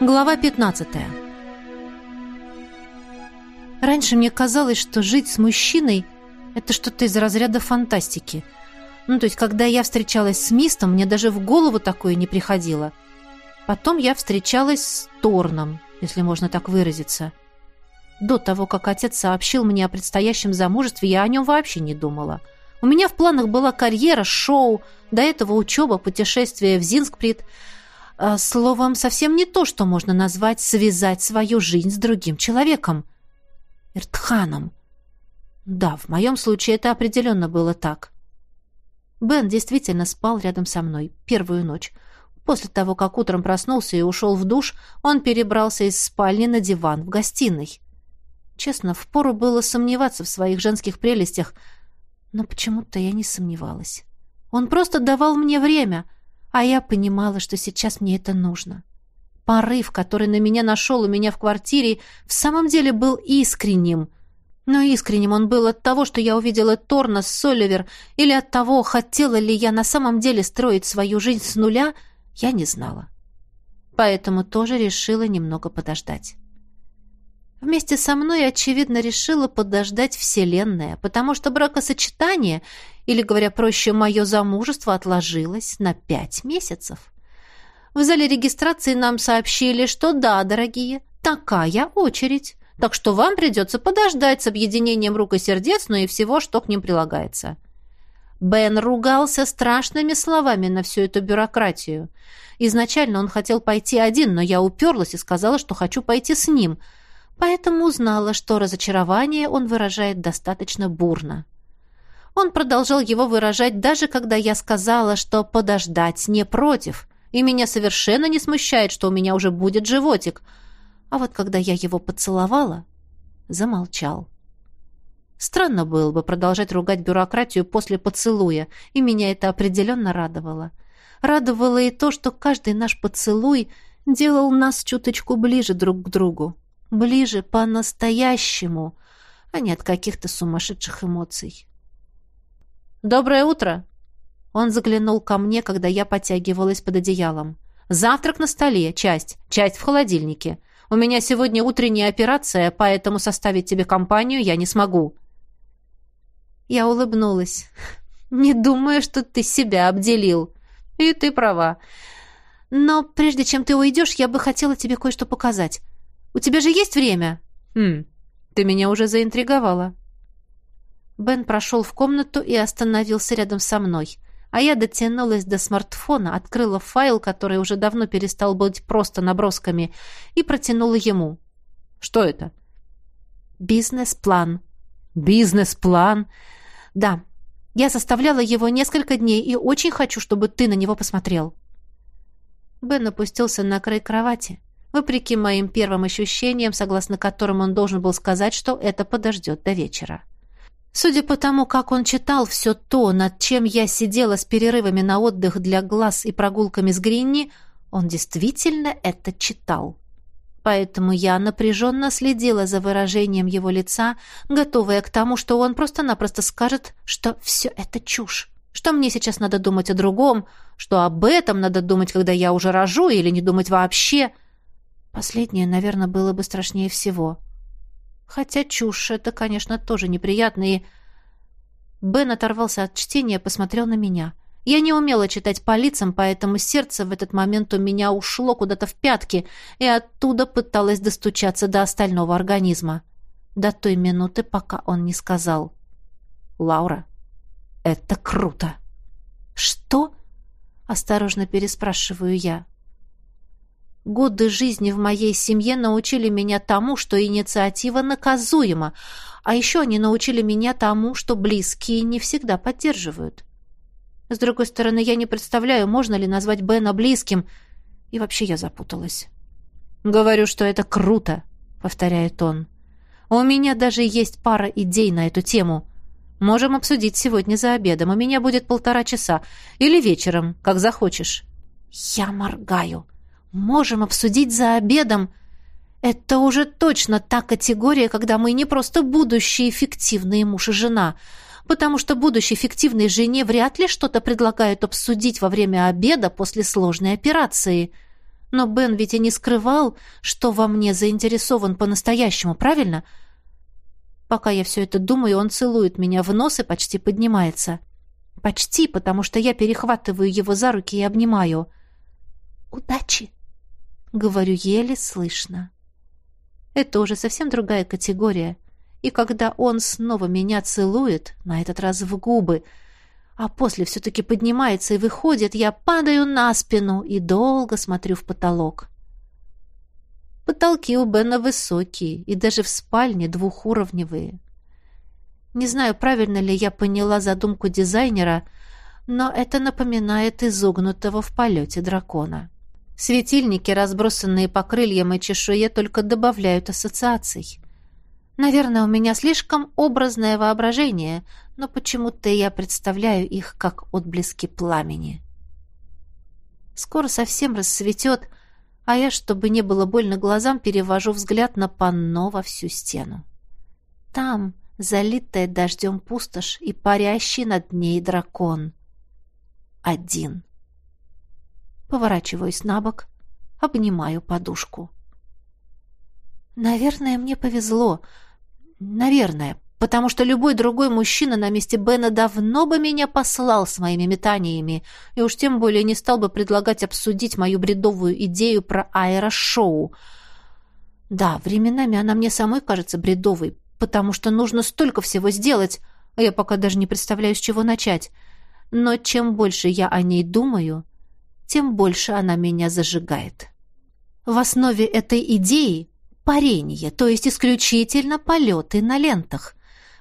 Глава 15. Раньше мне казалось, что жить с мужчиной — это что-то из разряда фантастики. Ну, то есть, когда я встречалась с Мистом, мне даже в голову такое не приходило. Потом я встречалась с Торном, если можно так выразиться. До того, как отец сообщил мне о предстоящем замужестве, я о нем вообще не думала. У меня в планах была карьера, шоу, до этого учеба, путешествие в Зинскприт — словом, совсем не то, что можно назвать связать свою жизнь с другим человеком. Иртханом. Да, в моем случае это определенно было так. Бен действительно спал рядом со мной первую ночь. После того, как утром проснулся и ушел в душ, он перебрался из спальни на диван в гостиной. Честно, впору было сомневаться в своих женских прелестях, но почему-то я не сомневалась. Он просто давал мне время — а я понимала, что сейчас мне это нужно. Порыв, который на меня нашел у меня в квартире, в самом деле был искренним. Но искренним он был от того, что я увидела Торна с Соливер, или от того, хотела ли я на самом деле строить свою жизнь с нуля, я не знала. Поэтому тоже решила немного подождать. Вместе со мной, очевидно, решила подождать Вселенная, потому что бракосочетание, или, говоря проще, мое замужество отложилось на пять месяцев. В зале регистрации нам сообщили, что да, дорогие, такая очередь, так что вам придется подождать с объединением рук и сердец, но и всего, что к ним прилагается. Бен ругался страшными словами на всю эту бюрократию. Изначально он хотел пойти один, но я уперлась и сказала, что хочу пойти с ним – поэтому узнала, что разочарование он выражает достаточно бурно. Он продолжал его выражать даже когда я сказала, что подождать не против, и меня совершенно не смущает, что у меня уже будет животик. А вот когда я его поцеловала, замолчал. Странно было бы продолжать ругать бюрократию после поцелуя, и меня это определенно радовало. Радовало и то, что каждый наш поцелуй делал нас чуточку ближе друг к другу ближе по-настоящему, а не от каких-то сумасшедших эмоций. «Доброе утро!» Он заглянул ко мне, когда я потягивалась под одеялом. «Завтрак на столе, часть, часть в холодильнике. У меня сегодня утренняя операция, поэтому составить тебе компанию я не смогу». Я улыбнулась. «Не думаю, что ты себя обделил. И ты права. Но прежде чем ты уйдешь, я бы хотела тебе кое-что показать. У тебя же есть время?» «Хм, ты меня уже заинтриговала». Бен прошел в комнату и остановился рядом со мной. А я дотянулась до смартфона, открыла файл, который уже давно перестал быть просто набросками, и протянула ему. «Что это?» «Бизнес-план». «Бизнес-план?» «Да. Я составляла его несколько дней и очень хочу, чтобы ты на него посмотрел». Бен опустился на край кровати вопреки моим первым ощущениям, согласно которым он должен был сказать, что это подождет до вечера. Судя по тому, как он читал все то, над чем я сидела с перерывами на отдых для глаз и прогулками с Гринни, он действительно это читал. Поэтому я напряженно следила за выражением его лица, готовая к тому, что он просто-напросто скажет, что все это чушь, что мне сейчас надо думать о другом, что об этом надо думать, когда я уже рожу, или не думать вообще — Последнее, наверное, было бы страшнее всего. Хотя чушь — это, конечно, тоже неприятно, и... Бен оторвался от чтения, посмотрел на меня. Я не умела читать по лицам, поэтому сердце в этот момент у меня ушло куда-то в пятки, и оттуда пыталось достучаться до остального организма. До той минуты, пока он не сказал. «Лаура, это круто!» «Что?» — осторожно переспрашиваю я. Годы жизни в моей семье научили меня тому, что инициатива наказуема, а еще они научили меня тому, что близкие не всегда поддерживают. С другой стороны, я не представляю, можно ли назвать Бена близким, и вообще я запуталась. «Говорю, что это круто», — повторяет он. «У меня даже есть пара идей на эту тему. Можем обсудить сегодня за обедом. У меня будет полтора часа. Или вечером, как захочешь». «Я моргаю» можем обсудить за обедом. Это уже точно та категория, когда мы не просто будущие фиктивные муж и жена, потому что будущей фиктивной жене вряд ли что-то предлагают обсудить во время обеда после сложной операции. Но Бен ведь и не скрывал, что во мне заинтересован по-настоящему, правильно? Пока я все это думаю, он целует меня в нос и почти поднимается. Почти, потому что я перехватываю его за руки и обнимаю. «Удачи!» — говорю еле слышно. Это уже совсем другая категория. И когда он снова меня целует, на этот раз в губы, а после все-таки поднимается и выходит, я падаю на спину и долго смотрю в потолок. Потолки у Бена высокие и даже в спальне двухуровневые. Не знаю, правильно ли я поняла задумку дизайнера, но это напоминает изогнутого в полете дракона. Светильники, разбросанные по крыльям и чешуе, только добавляют ассоциаций. Наверное, у меня слишком образное воображение, но почему-то я представляю их как отблески пламени. Скоро совсем рассветет, а я, чтобы не было больно глазам, перевожу взгляд на панно во всю стену. Там, залитая дождем пустошь и парящий над ней дракон. Один. Поворачиваюсь на бок, обнимаю подушку. Наверное, мне повезло. Наверное, потому что любой другой мужчина на месте Бена давно бы меня послал с моими метаниями, и уж тем более не стал бы предлагать обсудить мою бредовую идею про аэрошоу. Да, временами она мне самой кажется бредовой, потому что нужно столько всего сделать, а я пока даже не представляю, с чего начать. Но чем больше я о ней думаю, тем больше она меня зажигает. В основе этой идеи парение, то есть исключительно полеты на лентах.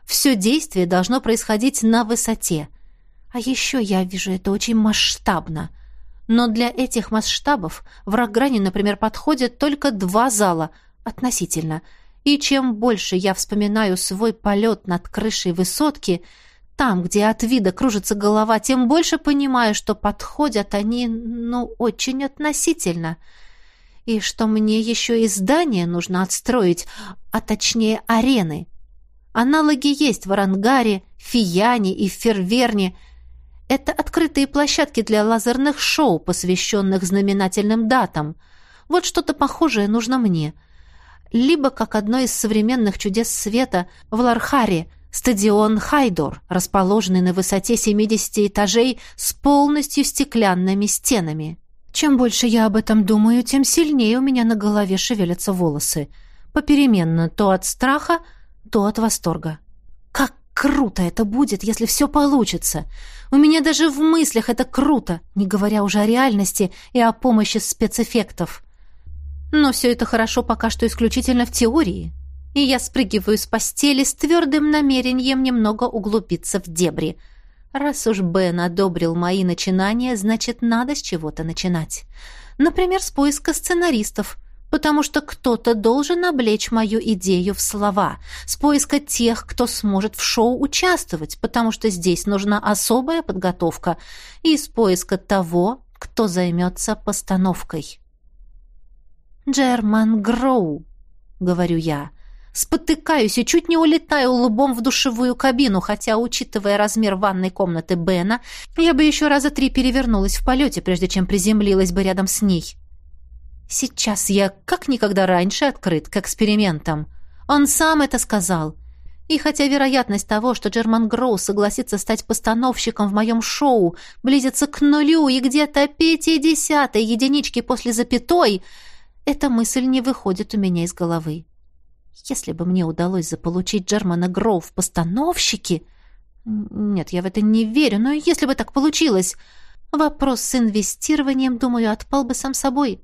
Все действие должно происходить на высоте. А еще я вижу это очень масштабно. Но для этих масштабов в Рогране, например, подходят только два зала относительно – и чем больше я вспоминаю свой полет над крышей высотки, там, где от вида кружится голова, тем больше понимаю, что подходят они, ну, очень относительно. И что мне еще и здание нужно отстроить, а точнее арены. Аналоги есть в Арангаре, Фияне и Ферверне. Это открытые площадки для лазерных шоу, посвященных знаменательным датам. Вот что-то похожее нужно мне — либо как одно из современных чудес света в Лархаре, стадион Хайдор, расположенный на высоте 70 этажей с полностью стеклянными стенами. Чем больше я об этом думаю, тем сильнее у меня на голове шевелятся волосы. Попеременно то от страха, то от восторга. Как круто это будет, если все получится! У меня даже в мыслях это круто, не говоря уже о реальности и о помощи спецэффектов. Но все это хорошо пока что исключительно в теории. И я спрыгиваю с постели с твердым намерением немного углубиться в дебри. Раз уж Бен одобрил мои начинания, значит, надо с чего-то начинать. Например, с поиска сценаристов, потому что кто-то должен облечь мою идею в слова, с поиска тех, кто сможет в шоу участвовать, потому что здесь нужна особая подготовка, и с поиска того, кто займется постановкой. «Джерман Гроу», — говорю я. Спотыкаюсь и чуть не улетаю лбом в душевую кабину, хотя, учитывая размер ванной комнаты Бена, я бы еще раза три перевернулась в полете, прежде чем приземлилась бы рядом с ней. Сейчас я как никогда раньше открыт к экспериментам. Он сам это сказал. И хотя вероятность того, что Джерман Гроу согласится стать постановщиком в моем шоу, близится к нулю и где-то пятидесятой единички после запятой — эта мысль не выходит у меня из головы. Если бы мне удалось заполучить Джермана Гроу в постановщики... Нет, я в это не верю, но если бы так получилось... Вопрос с инвестированием, думаю, отпал бы сам собой.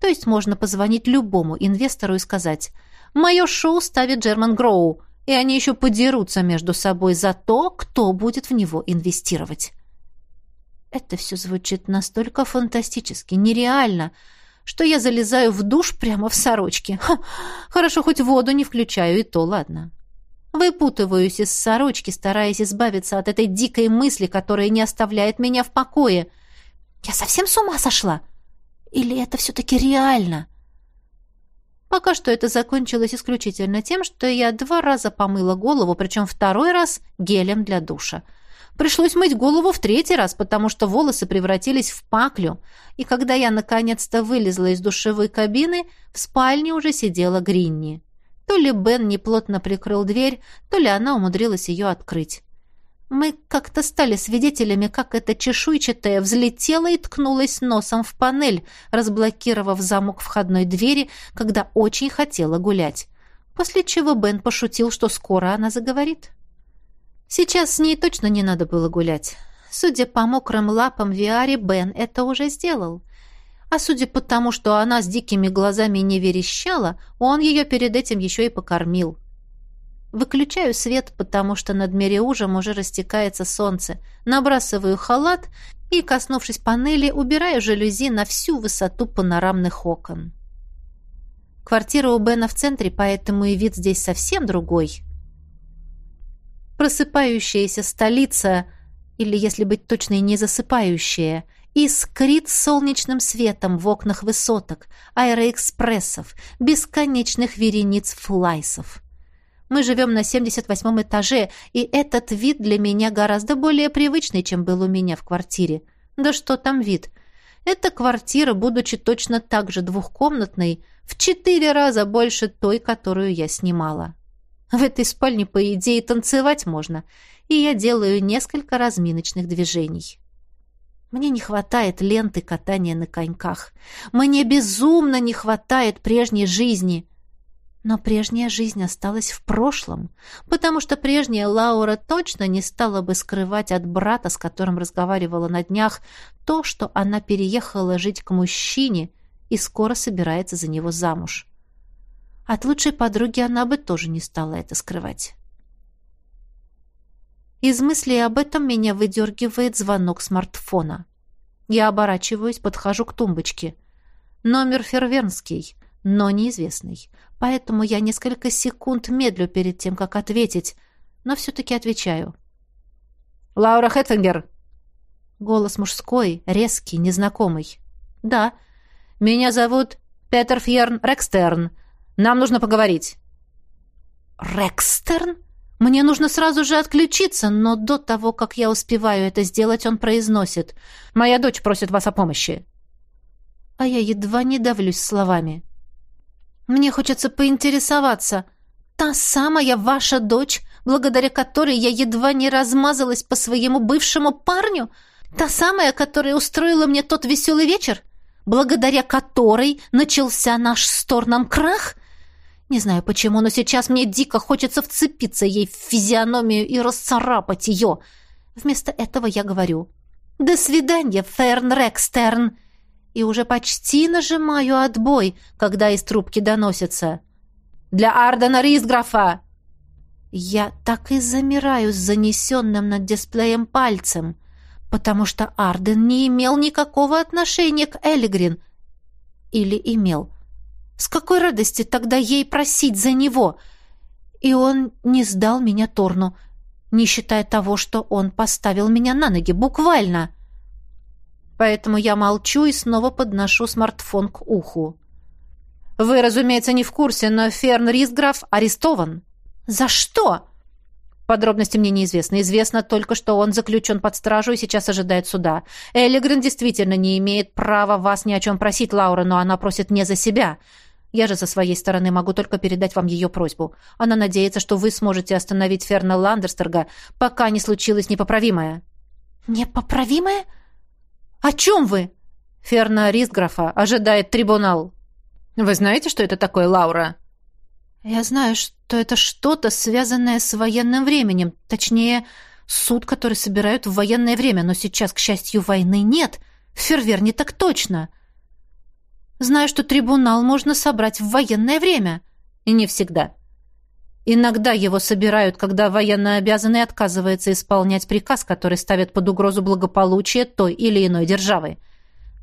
То есть можно позвонить любому инвестору и сказать «Мое шоу ставит Джерман Гроу», и они еще подерутся между собой за то, кто будет в него инвестировать. Это все звучит настолько фантастически, нереально, что я залезаю в душ прямо в сорочке. Ха, хорошо, хоть воду не включаю, и то ладно. Выпутываюсь из сорочки, стараясь избавиться от этой дикой мысли, которая не оставляет меня в покое. Я совсем с ума сошла? Или это все-таки реально? Пока что это закончилось исключительно тем, что я два раза помыла голову, причем второй раз гелем для душа. Пришлось мыть голову в третий раз, потому что волосы превратились в паклю. И когда я наконец-то вылезла из душевой кабины, в спальне уже сидела Гринни. То ли Бен неплотно прикрыл дверь, то ли она умудрилась ее открыть. Мы как-то стали свидетелями, как эта чешуйчатая взлетела и ткнулась носом в панель, разблокировав замок входной двери, когда очень хотела гулять. После чего Бен пошутил, что скоро она заговорит. Сейчас с ней точно не надо было гулять. Судя по мокрым лапам Виаре, Бен это уже сделал. А судя по тому, что она с дикими глазами не верещала, он ее перед этим еще и покормил. Выключаю свет, потому что над Мериужем уже растекается солнце. Набрасываю халат и, коснувшись панели, убираю жалюзи на всю высоту панорамных окон. Квартира у Бена в центре, поэтому и вид здесь совсем другой. Просыпающаяся столица, или, если быть точной, не засыпающая, искрит солнечным светом в окнах высоток, аэроэкспрессов, бесконечных верениц флайсов. Мы живем на 78 этаже, и этот вид для меня гораздо более привычный, чем был у меня в квартире. Да что там вид? Эта квартира, будучи точно так же двухкомнатной, в четыре раза больше той, которую я снимала. В этой спальне, по идее, танцевать можно, и я делаю несколько разминочных движений. Мне не хватает ленты катания на коньках. Мне безумно не хватает прежней жизни — но прежняя жизнь осталась в прошлом, потому что прежняя Лаура точно не стала бы скрывать от брата, с которым разговаривала на днях, то, что она переехала жить к мужчине и скоро собирается за него замуж. От лучшей подруги она бы тоже не стала это скрывать. Из мыслей об этом меня выдергивает звонок смартфона. Я оборачиваюсь, подхожу к тумбочке. Номер фервернский, но неизвестный поэтому я несколько секунд медлю перед тем, как ответить, но все-таки отвечаю. «Лаура Хеттингер!» Голос мужской, резкий, незнакомый. «Да, меня зовут Петер Фьерн Рекстерн. Нам нужно поговорить». «Рекстерн? Мне нужно сразу же отключиться, но до того, как я успеваю это сделать, он произносит. Моя дочь просит вас о помощи». А я едва не давлюсь словами. Мне хочется поинтересоваться. Та самая ваша дочь, благодаря которой я едва не размазалась по своему бывшему парню? Та самая, которая устроила мне тот веселый вечер? Благодаря которой начался наш с Торном крах? Не знаю почему, но сейчас мне дико хочется вцепиться ей в физиономию и расцарапать ее. Вместо этого я говорю «До свидания, Ферн Рекстерн!» и уже почти нажимаю отбой, когда из трубки доносится. «Для Ардена Ризграфа!» Я так и замираю с занесенным над дисплеем пальцем, потому что Арден не имел никакого отношения к Элигрин. Или имел. С какой радости тогда ей просить за него? И он не сдал меня Торну, не считая того, что он поставил меня на ноги, буквально. Поэтому я молчу и снова подношу смартфон к уху. «Вы, разумеется, не в курсе, но Ферн Рисграф арестован». «За что?» Подробности мне неизвестны. Известно только, что он заключен под стражу и сейчас ожидает суда. Эллигрен действительно не имеет права вас ни о чем просить, Лаура, но она просит не за себя. Я же со своей стороны могу только передать вам ее просьбу. Она надеется, что вы сможете остановить Ферна Ландерстерга, пока не случилось непоправимое». «Непоправимое?» «О чем вы?» Ферна Ристграфа ожидает трибунал. «Вы знаете, что это такое, Лаура?» «Я знаю, что это что-то, связанное с военным временем. Точнее, суд, который собирают в военное время, но сейчас, к счастью, войны нет. В Ферверне так точно. Знаю, что трибунал можно собрать в военное время. И не всегда. Иногда его собирают, когда военнообязанный отказывается исполнять приказ, который ставит под угрозу благополучие той или иной державы.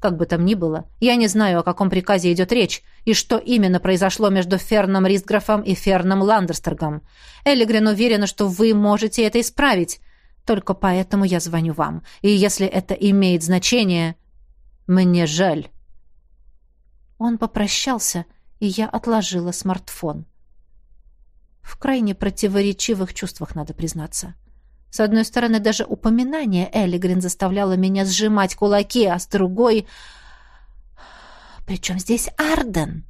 Как бы там ни было, я не знаю, о каком приказе идет речь, и что именно произошло между Ферном Ристграфом и Ферном Ландерстергом. Эллигрен уверена, что вы можете это исправить. Только поэтому я звоню вам. И если это имеет значение... Мне жаль. Он попрощался, и я отложила смартфон. В крайне противоречивых чувствах, надо признаться. С одной стороны, даже упоминание Элигрин заставляло меня сжимать кулаки, а с другой... Причем здесь Арден?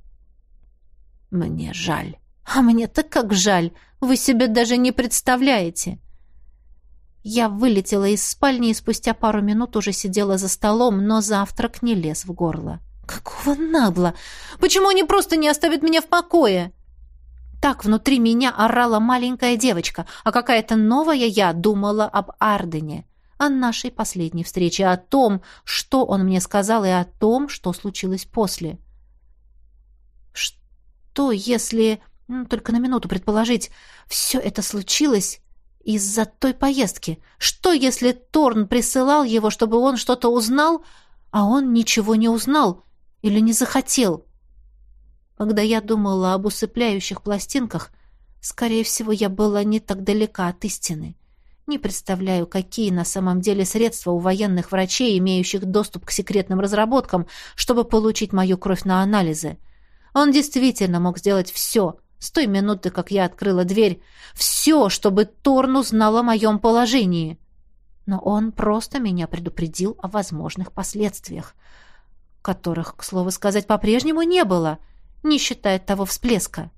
Мне жаль. А мне-то как жаль. Вы себе даже не представляете. Я вылетела из спальни и спустя пару минут уже сидела за столом, но завтрак не лез в горло. Какого набла? Почему они просто не оставят меня в покое? Так внутри меня орала маленькая девочка, а какая-то новая я думала об Ардене, о нашей последней встрече, о том, что он мне сказал, и о том, что случилось после. Что, если, ну, только на минуту предположить, все это случилось из-за той поездки? Что, если Торн присылал его, чтобы он что-то узнал, а он ничего не узнал или не захотел?» Когда я думала об усыпляющих пластинках, скорее всего, я была не так далека от истины. Не представляю, какие на самом деле средства у военных врачей, имеющих доступ к секретным разработкам, чтобы получить мою кровь на анализы. Он действительно мог сделать все, с той минуты, как я открыла дверь, все, чтобы Торн узнал о моем положении. Но он просто меня предупредил о возможных последствиях, которых, к слову сказать, по-прежнему не было — не считая того всплеска.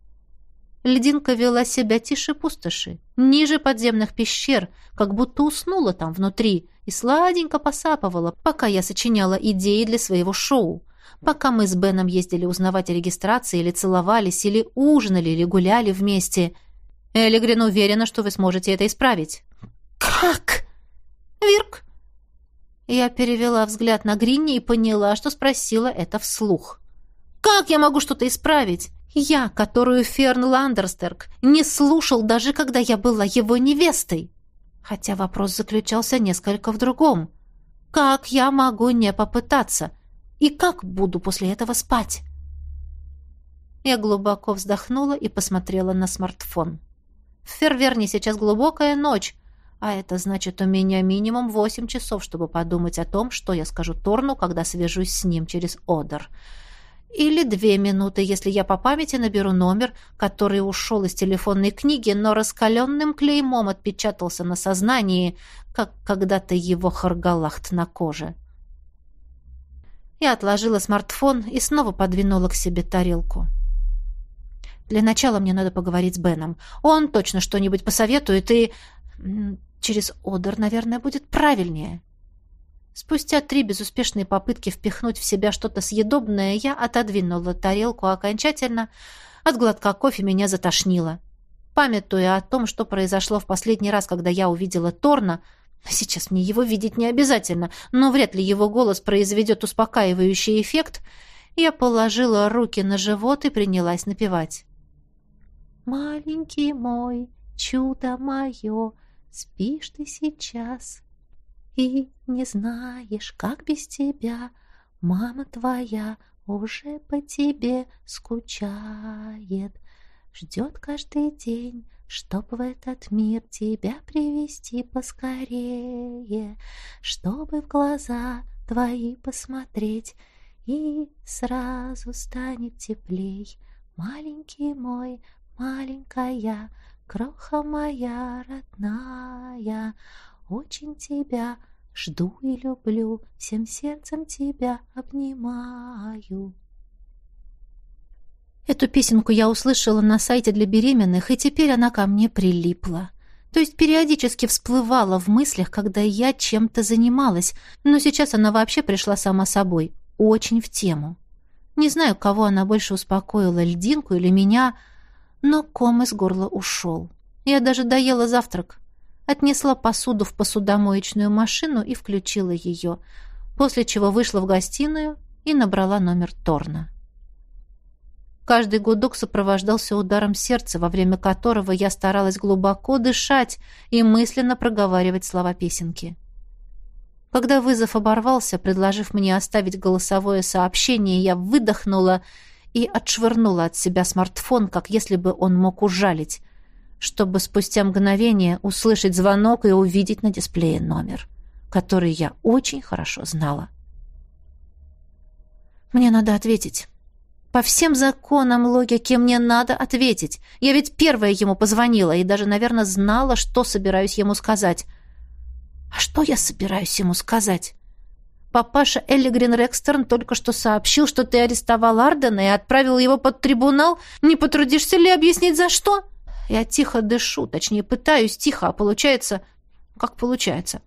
Льдинка вела себя тише пустоши, ниже подземных пещер, как будто уснула там внутри и сладенько посапывала, пока я сочиняла идеи для своего шоу, пока мы с Беном ездили узнавать о регистрации или целовались, или ужинали, или гуляли вместе. Элигрин уверена, что вы сможете это исправить. «Как?» «Вирк!» Я перевела взгляд на Гринни и поняла, что спросила это вслух. Как я могу что-то исправить? Я, которую Ферн Ландерстерк не слушал даже когда я была его невестой. Хотя вопрос заключался несколько в другом. Как я могу не попытаться? И как буду после этого спать? Я глубоко вздохнула и посмотрела на смартфон. В Ферверне сейчас глубокая ночь, а это значит у меня минимум восемь часов, чтобы подумать о том, что я скажу Торну, когда свяжусь с ним через Одер. Или две минуты, если я по памяти наберу номер, который ушел из телефонной книги, но раскаленным клеймом отпечатался на сознании, как когда-то его харгалахт на коже. Я отложила смартфон и снова подвинула к себе тарелку. Для начала мне надо поговорить с Беном. Он точно что-нибудь посоветует, и через Одер, наверное, будет правильнее. Спустя три безуспешные попытки впихнуть в себя что-то съедобное, я отодвинула тарелку окончательно. От глотка кофе меня затошнило. Памятуя о том, что произошло в последний раз, когда я увидела Торна, сейчас мне его видеть не обязательно, но вряд ли его голос произведет успокаивающий эффект, я положила руки на живот и принялась напевать. «Маленький мой, чудо мое, спишь ты сейчас?» И не знаешь, как без тебя мама твоя уже по тебе скучает. Ждет каждый день, чтоб в этот мир тебя привести поскорее, чтобы в глаза твои посмотреть, и сразу станет теплей. Маленький мой, маленькая, кроха моя родная, очень тебя жду и люблю, всем сердцем тебя обнимаю. Эту песенку я услышала на сайте для беременных, и теперь она ко мне прилипла. То есть периодически всплывала в мыслях, когда я чем-то занималась, но сейчас она вообще пришла сама собой, очень в тему. Не знаю, кого она больше успокоила, льдинку или меня, но ком из горла ушел. Я даже доела завтрак отнесла посуду в посудомоечную машину и включила ее, после чего вышла в гостиную и набрала номер Торна. Каждый гудок сопровождался ударом сердца, во время которого я старалась глубоко дышать и мысленно проговаривать слова песенки. Когда вызов оборвался, предложив мне оставить голосовое сообщение, я выдохнула и отшвырнула от себя смартфон, как если бы он мог ужалить, чтобы спустя мгновение услышать звонок и увидеть на дисплее номер, который я очень хорошо знала. Мне надо ответить. По всем законам логики мне надо ответить. Я ведь первая ему позвонила и даже, наверное, знала, что собираюсь ему сказать — А что я собираюсь ему сказать? Папаша Эллигрин Рекстерн только что сообщил, что ты арестовал Ардена и отправил его под трибунал. Не потрудишься ли объяснить, за что? Я тихо дышу, точнее, пытаюсь тихо, а получается... Как получается?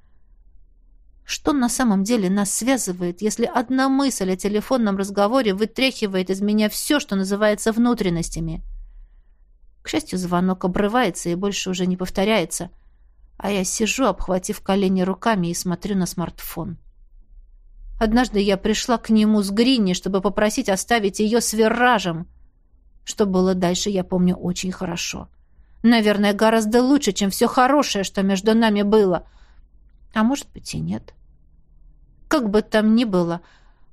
Что на самом деле нас связывает, если одна мысль о телефонном разговоре вытряхивает из меня все, что называется внутренностями? К счастью, звонок обрывается и больше уже не повторяется, а я сижу, обхватив колени руками и смотрю на смартфон. Однажды я пришла к нему с Гринни, чтобы попросить оставить ее с Виражем. Что было дальше, я помню очень хорошо. Наверное, гораздо лучше, чем все хорошее, что между нами было. А может быть и нет. Как бы там ни было,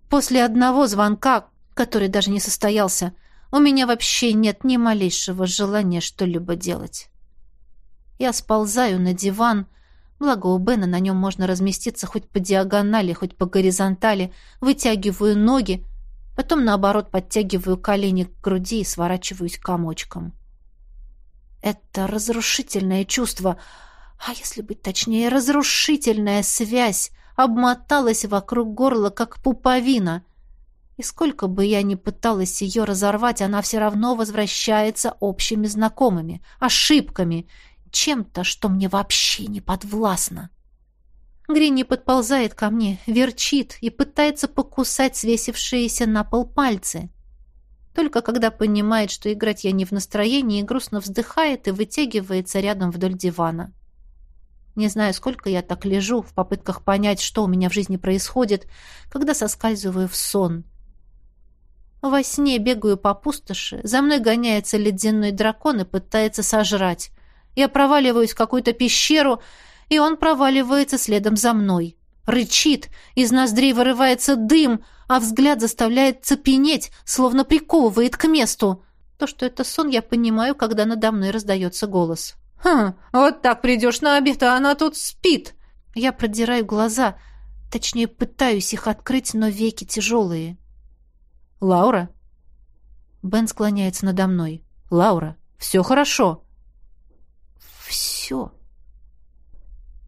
после одного звонка, который даже не состоялся, у меня вообще нет ни малейшего желания что-либо делать. Я сползаю на диван, Благо у Бена на нем можно разместиться хоть по диагонали, хоть по горизонтали. Вытягиваю ноги, потом, наоборот, подтягиваю колени к груди и сворачиваюсь комочком. Это разрушительное чувство, а если быть точнее, разрушительная связь обмоталась вокруг горла, как пуповина. И сколько бы я ни пыталась ее разорвать, она все равно возвращается общими знакомыми, ошибками — чем-то, что мне вообще не подвластно. Гринни подползает ко мне, верчит и пытается покусать свесившиеся на пол пальцы. Только когда понимает, что играть я не в настроении, грустно вздыхает и вытягивается рядом вдоль дивана. Не знаю, сколько я так лежу в попытках понять, что у меня в жизни происходит, когда соскальзываю в сон. Во сне бегаю по пустоши, за мной гоняется ледяной дракон и пытается сожрать. Я проваливаюсь в какую-то пещеру, и он проваливается следом за мной. Рычит, из ноздрей вырывается дым, а взгляд заставляет цепенеть, словно приковывает к месту. То, что это сон, я понимаю, когда надо мной раздается голос. «Хм, вот так придешь на обед, а она тут спит!» Я продираю глаза, точнее, пытаюсь их открыть, но веки тяжелые. «Лаура?» Бен склоняется надо мной. «Лаура, все хорошо?» Все.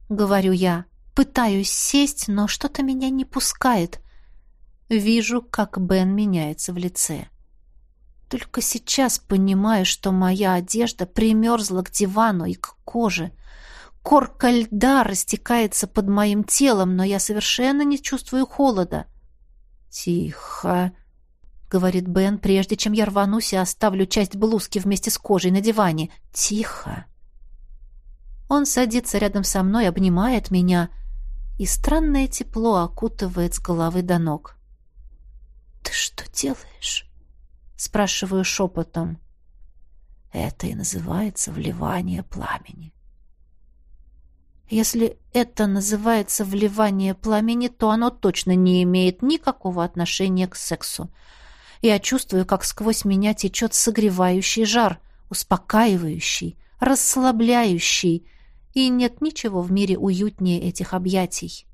Говорю я. Пытаюсь сесть, но что-то меня не пускает. Вижу, как Бен меняется в лице. Только сейчас понимаю, что моя одежда примерзла к дивану и к коже. Корка льда растекается под моим телом, но я совершенно не чувствую холода. «Тихо», — говорит Бен, прежде чем я рванусь и оставлю часть блузки вместе с кожей на диване. «Тихо». Он садится рядом со мной, обнимает меня, и странное тепло окутывает с головы до ног. «Ты что делаешь?» — спрашиваю шепотом. Это и называется вливание пламени. Если это называется вливание пламени, то оно точно не имеет никакого отношения к сексу. Я чувствую, как сквозь меня течет согревающий жар, успокаивающий, расслабляющий, и нет ничего в мире уютнее этих объятий.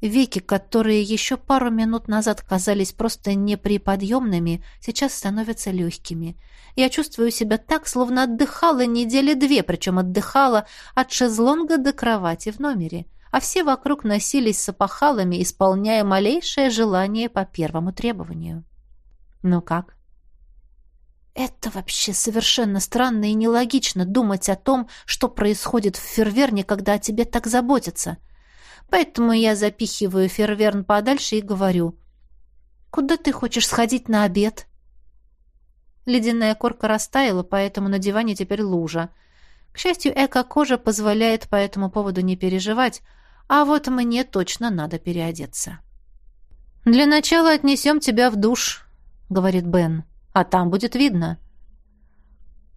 Веки, которые еще пару минут назад казались просто неприподъемными, сейчас становятся легкими. Я чувствую себя так, словно отдыхала недели две, причем отдыхала от шезлонга до кровати в номере, а все вокруг носились с опахалами, исполняя малейшее желание по первому требованию. «Ну как?» Это вообще совершенно странно и нелогично думать о том, что происходит в ферверне, когда о тебе так заботятся. Поэтому я запихиваю ферверн подальше и говорю, «Куда ты хочешь сходить на обед?» Ледяная корка растаяла, поэтому на диване теперь лужа. К счастью, эко-кожа позволяет по этому поводу не переживать, а вот мне точно надо переодеться. «Для начала отнесем тебя в душ», — говорит Бен а там будет видно.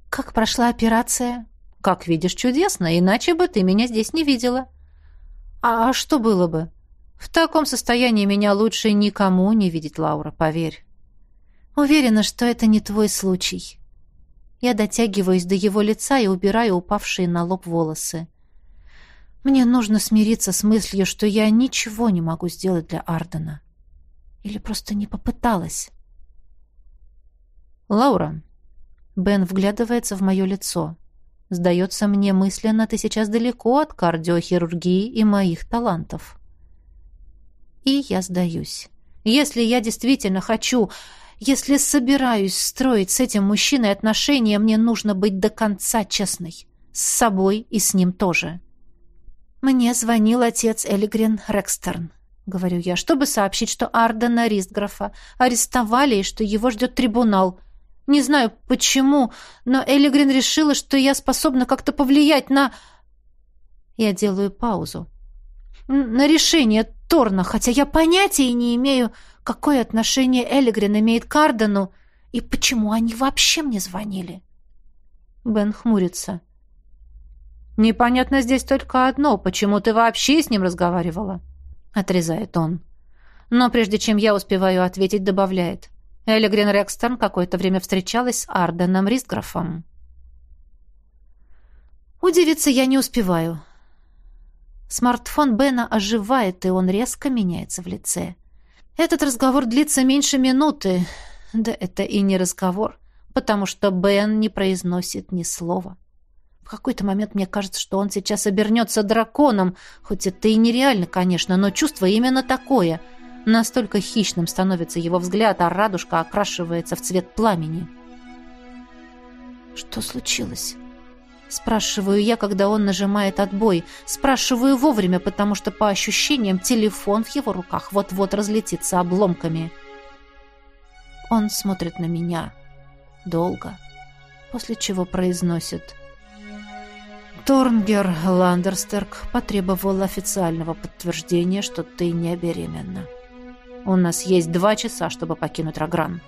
Как прошла операция? Как видишь, чудесно, иначе бы ты меня здесь не видела. А что было бы? В таком состоянии меня лучше никому не видеть, Лаура, поверь. Уверена, что это не твой случай. Я дотягиваюсь до его лица и убираю упавшие на лоб волосы. Мне нужно смириться с мыслью, что я ничего не могу сделать для Ардена. Или просто не попыталась. «Лаура». Бен вглядывается в мое лицо. Сдается мне мысленно, ты сейчас далеко от кардиохирургии и моих талантов. И я сдаюсь. Если я действительно хочу, если собираюсь строить с этим мужчиной отношения, мне нужно быть до конца честной. С собой и с ним тоже. Мне звонил отец Элигрин Рекстерн. Говорю я, чтобы сообщить, что Ардена Ристграфа арестовали и что его ждет трибунал. Не знаю почему, но Элигрин решила, что я способна как-то повлиять на... Я делаю паузу. На решение Торна, хотя я понятия не имею, какое отношение Элигрин имеет к Ардену и почему они вообще мне звонили. Бен хмурится. «Непонятно здесь только одно. Почему ты вообще с ним разговаривала?» Отрезает он. Но прежде чем я успеваю ответить, добавляет. Элигрин Рекстерн какое-то время встречалась с Арденом Ристграфом. Удивиться я не успеваю. Смартфон Бена оживает, и он резко меняется в лице. Этот разговор длится меньше минуты. Да это и не разговор, потому что Бен не произносит ни слова. В какой-то момент мне кажется, что он сейчас обернется драконом, хоть это и нереально, конечно, но чувство именно такое. Настолько хищным становится его взгляд, а радужка окрашивается в цвет пламени. «Что случилось?» Спрашиваю я, когда он нажимает отбой. Спрашиваю вовремя, потому что, по ощущениям, телефон в его руках вот-вот разлетится обломками. Он смотрит на меня. Долго. После чего произносит. Торнгер Ландерстерк потребовал официального подтверждения, что ты не беременна. У нас есть два часа, чтобы покинуть Рогран.